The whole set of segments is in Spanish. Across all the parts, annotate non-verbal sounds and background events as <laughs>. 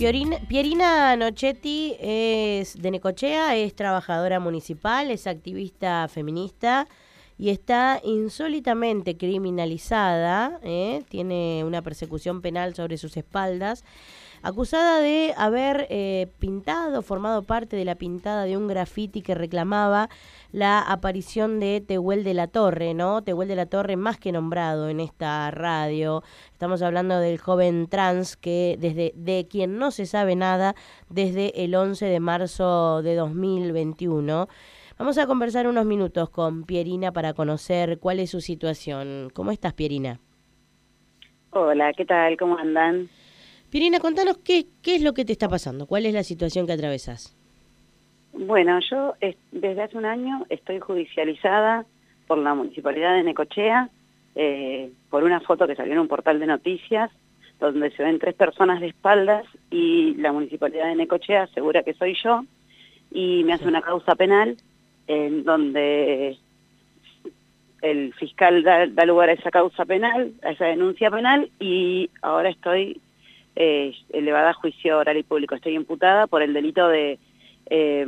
Pierina Nochetti es de Necochea, es trabajadora municipal, es activista feminista y está insólitamente criminalizada, ¿eh? tiene una persecución penal sobre sus espaldas, acusada de haber eh, pintado, formado parte de la pintada de un graffiti que reclamaba la aparición de Tehuel de la Torre, ¿no? Tehuel de la Torre más que nombrado en esta radio. Estamos hablando del joven trans que desde de quien no se sabe nada desde el 11 de marzo de 2021. Vamos a conversar unos minutos con Pierina para conocer cuál es su situación. ¿Cómo estás, Pierina? Hola, ¿qué tal? ¿Cómo andan? Pierina, contanos qué, qué es lo que te está pasando, cuál es la situación que atravesas. Bueno, yo desde hace un año estoy judicializada por la Municipalidad de Necochea eh, por una foto que salió en un portal de noticias donde se ven tres personas de espaldas y la Municipalidad de Necochea asegura que soy yo y me hace una causa penal en donde el fiscal da, lugar a esa causa penal, a esa denuncia penal y ahora estoy eh, elevada a juicio oral y público. Estoy imputada por el delito de eh,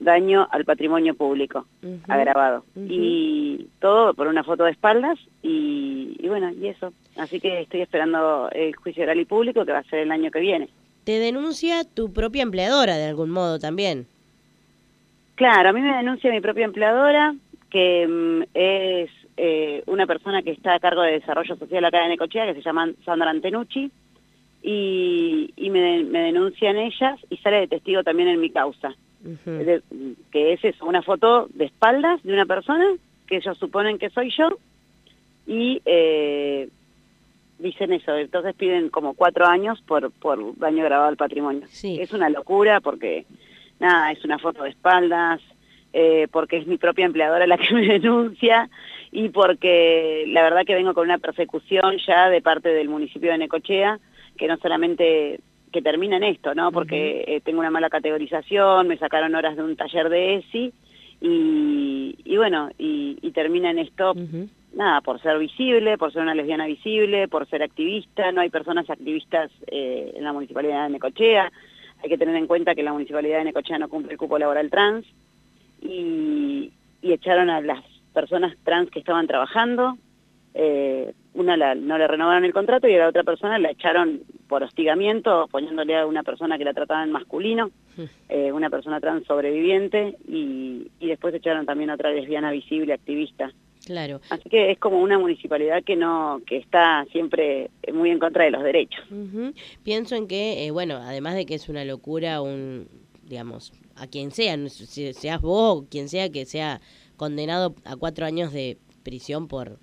daño al patrimonio público agravado. Y todo por una foto de espaldas y, bueno, y eso. Así que estoy esperando el juicio oral y público que va a ser el año que viene. ¿Te denuncia tu propia empleadora de algún modo también? Claro, a mí me denuncia mi propia empleadora, que mm, es eh, una persona que está a cargo de desarrollo social acá en Ecochea, que se llama Sandra Antenucci, y, me, denuncian ellas y sale de testigo también en mi causa. que es eso, una foto de espaldas de una persona que ellos suponen que soy yo y eh, dicen eso, entonces piden como cuatro años por, por daño grabado al patrimonio. Es una locura porque, nada, es una foto de espaldas, eh, porque es mi propia empleadora la que <laughs> me denuncia y porque la verdad que vengo con una persecución ya de parte del municipio de Necochea, que no solamente que termina en esto, ¿no? Porque eh, tengo una mala categorización, me sacaron horas de un taller de ESI y, bueno, y, termina en esto, nada, por ser visible, por ser una lesbiana visible, por ser activista, no hay personas activistas eh, en la Municipalidad de Necochea, hay que tener en cuenta que la Municipalidad de Necochea no cumple el cupo laboral trans y, y echaron a las personas trans que estaban trabajando, eh, una no le renovaron el contrato y a la otra persona la echaron por hostigamiento, poniéndole a una persona que la trataba en masculino, eh, una persona trans sobreviviente, y, después echaron también a otra lesbiana visible, activista. Claro. Así que es como una municipalidad que no que está siempre muy en contra de los derechos. Pienso en que, eh, bueno, además de que es una locura, un digamos, a quien sea, seas vos o quien sea que sea condenado a cuatro años de prisión por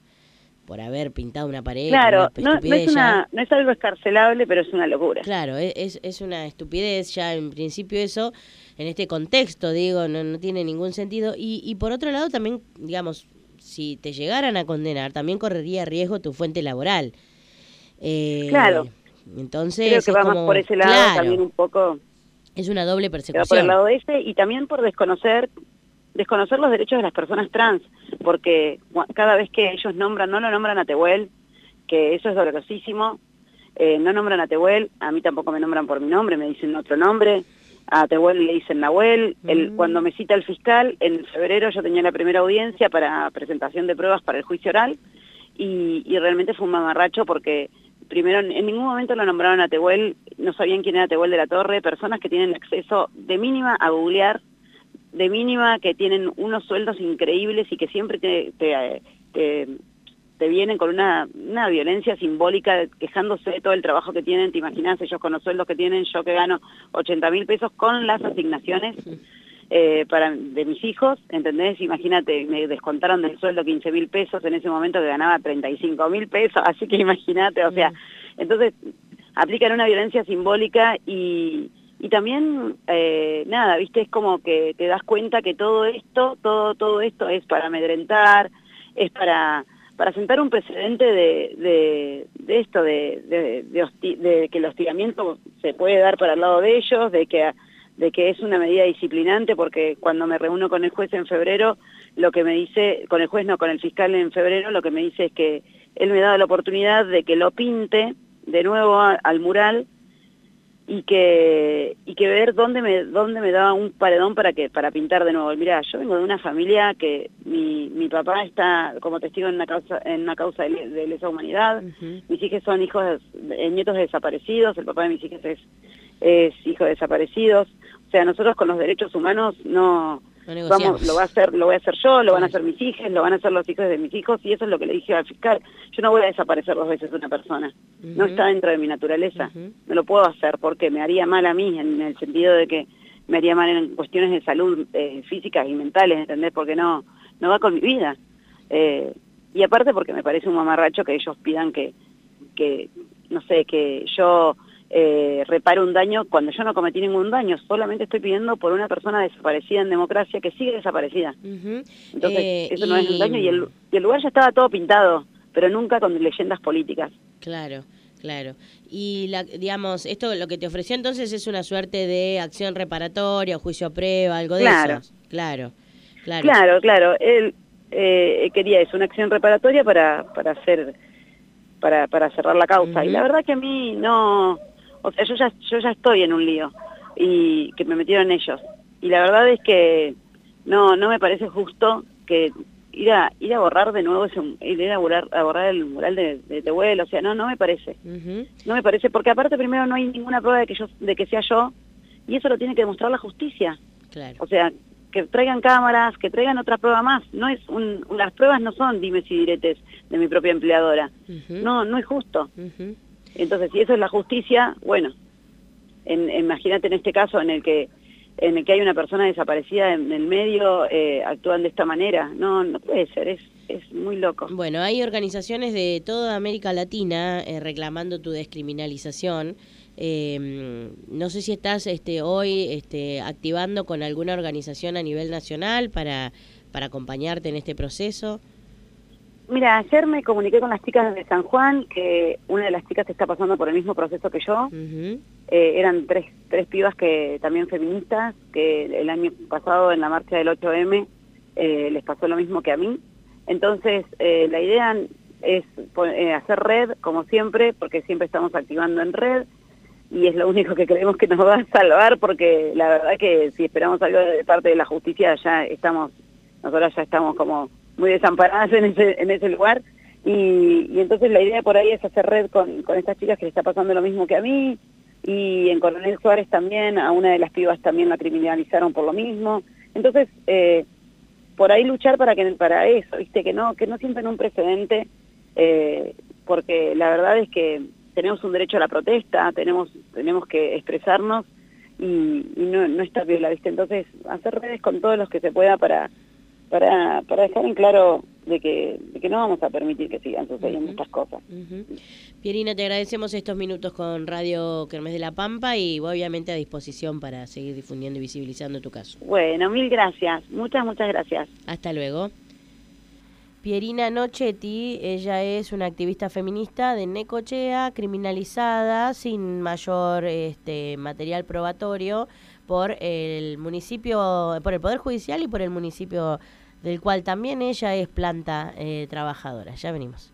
por haber pintado una pared. Claro, no, es no es algo escarcelable, pero es una locura. Claro, e, es, es una estupidez ya en principio eso, en este contexto, digo, no, no tiene ningún sentido. Y, y por otro lado también, digamos, si te llegaran a condenar, también correría riesgo tu fuente laboral. Eh, claro. Entonces, creo que vamos por ese lado también un poco. Es una doble persecución. Por el lado ese y también por desconocer desconocer los derechos de las personas trans, porque cada vez que ellos nombran, no lo nombran a Tehuel, que eso es dolorosísimo, eh, no nombran a Tehuel, a mí tampoco me nombran por mi nombre, me dicen otro nombre, a Tehuel le dicen Nahuel, el, mm. cuando me cita el fiscal, en febrero yo tenía la primera audiencia para presentación de pruebas para el juicio oral, y, y realmente fue un mamarracho porque primero en ningún momento lo nombraron a Tehuel, no sabían quién era Tehuel de la Torre, personas que tienen acceso de mínima a googlear de mínima que tienen unos sueldos increíbles y que siempre te, te, te, vienen con una, una, violencia simbólica quejándose de todo el trabajo que tienen, te imaginas ellos con los sueldos que tienen, yo que gano 80 mil pesos con las asignaciones eh, para de mis hijos, ¿entendés? Imagínate, me descontaron del sueldo 15 mil pesos en ese momento que ganaba 35 mil pesos, <laughs> así que imagínate, o sea, entonces aplican una violencia simbólica y y también, eh, nada, viste, es como que te das cuenta que todo esto, todo, todo esto es para amedrentar, es para, para sentar un precedente de, de, esto, de, de, que el hostigamiento se puede dar para el lado de ellos, de que, de que es una medida disciplinante, porque cuando me reúno con el juez en febrero, lo que me dice, con el juez no, con el fiscal en febrero, lo que me dice es que él me da la oportunidad de que lo pinte de nuevo al mural, y que y que ver dónde me dónde me daba un paredón para que para pintar de nuevo. Mira, yo vengo de una familia que mi, mi papá está como testigo en una causa en una causa de, lesa humanidad. Mis hijos son hijos de, nietos de desaparecidos, el papá de mis hijos es es hijo de desaparecidos. O sea, nosotros con los derechos humanos no Vamos, lo va a hacer, lo voy a hacer yo, lo van a hacer mis hijos, lo van a hacer los hijos de mis hijos y eso es lo que le dije al fiscal. Yo no voy a desaparecer dos veces una persona. No está dentro de mi naturaleza. No lo puedo hacer porque me haría mal a mí en el sentido de que me haría mal en cuestiones de salud eh, físicas y mentales, ¿entendés? Porque no no va con mi vida. Eh, y aparte porque me parece un mamarracho que ellos pidan que que no sé, que yo eh, repare un daño cuando yo no cometí ningún daño, solamente estoy pidiendo por una persona desaparecida en democracia que sigue desaparecida. Entonces, eh, eso no es un daño y el, y el lugar ya estaba todo pintado, pero nunca con leyendas políticas. Claro. Claro. Y, la, digamos, esto lo que te ofreció entonces es una suerte de acción reparatoria, juicio a prueba, algo de eso. Claro, claro. Claro, claro. Él eh, quería eso, una acción reparatoria para, para hacer, para, para cerrar la causa. Y la verdad que a mí no, o sea, yo ya, yo ya estoy en un lío y que me metieron ellos. Y la verdad es que no, no me parece justo que ir a, ir a borrar de nuevo ese, ir a borrar, a borrar el mural de, de Tehuel, o sea, no, no me parece. No me parece, porque aparte primero no hay ninguna prueba de que yo, de que sea yo, y eso lo tiene que demostrar la justicia. Claro. O sea, que traigan cámaras, que traigan otra prueba más. No es un, las pruebas no son dimes y diretes de mi propia empleadora. No, no es justo. Entonces, si eso es la justicia, bueno, imagínate en este caso en el que en el que hay una persona desaparecida en el medio, eh, actúan de esta manera. No, no puede ser, es, es muy loco. Bueno, hay organizaciones de toda América Latina eh, reclamando tu descriminalización. Eh, no sé si estás este, hoy este, activando con alguna organización a nivel nacional para, para acompañarte en este proceso. Mira, ayer me comuniqué con las chicas de San Juan, que una de las chicas está pasando por el mismo proceso que yo. Eh, eran tres, tres pibas que también feministas, que el año pasado en la marcha del 8M eh, les pasó lo mismo que a mí. Entonces, eh, la idea es hacer red, como siempre, porque siempre estamos activando en red, y es lo único que creemos que nos va a salvar, porque la verdad que si esperamos algo de parte de la justicia, ya estamos, nosotros ya estamos como muy desamparadas en ese, en ese lugar. Y, entonces la idea por ahí es hacer red con, estas chicas que le está pasando lo mismo que a mí. Y en Coronel Suárez también, a una de las pibas también la criminalizaron por lo mismo. Entonces, eh, por ahí luchar para que para eso, viste, que no, que no sientan un precedente, eh, porque la verdad es que tenemos un derecho a la protesta, tenemos, tenemos que expresarnos y, no, no estar viola, viste. Entonces, hacer redes con todos los que se pueda para para, para dejar en claro de que, de que no vamos a permitir que sigan sucediendo estas cosas. Pierina, te agradecemos estos minutos con Radio Kermés de la Pampa y obviamente a disposición para seguir difundiendo y visibilizando tu caso. Bueno, mil gracias, muchas, muchas gracias. Hasta luego. Pierina Nochetti, ella es una activista feminista de Necochea, criminalizada sin mayor este, material probatorio por el municipio, por el Poder Judicial y por el municipio del cual también ella es planta eh, trabajadora. Ya venimos.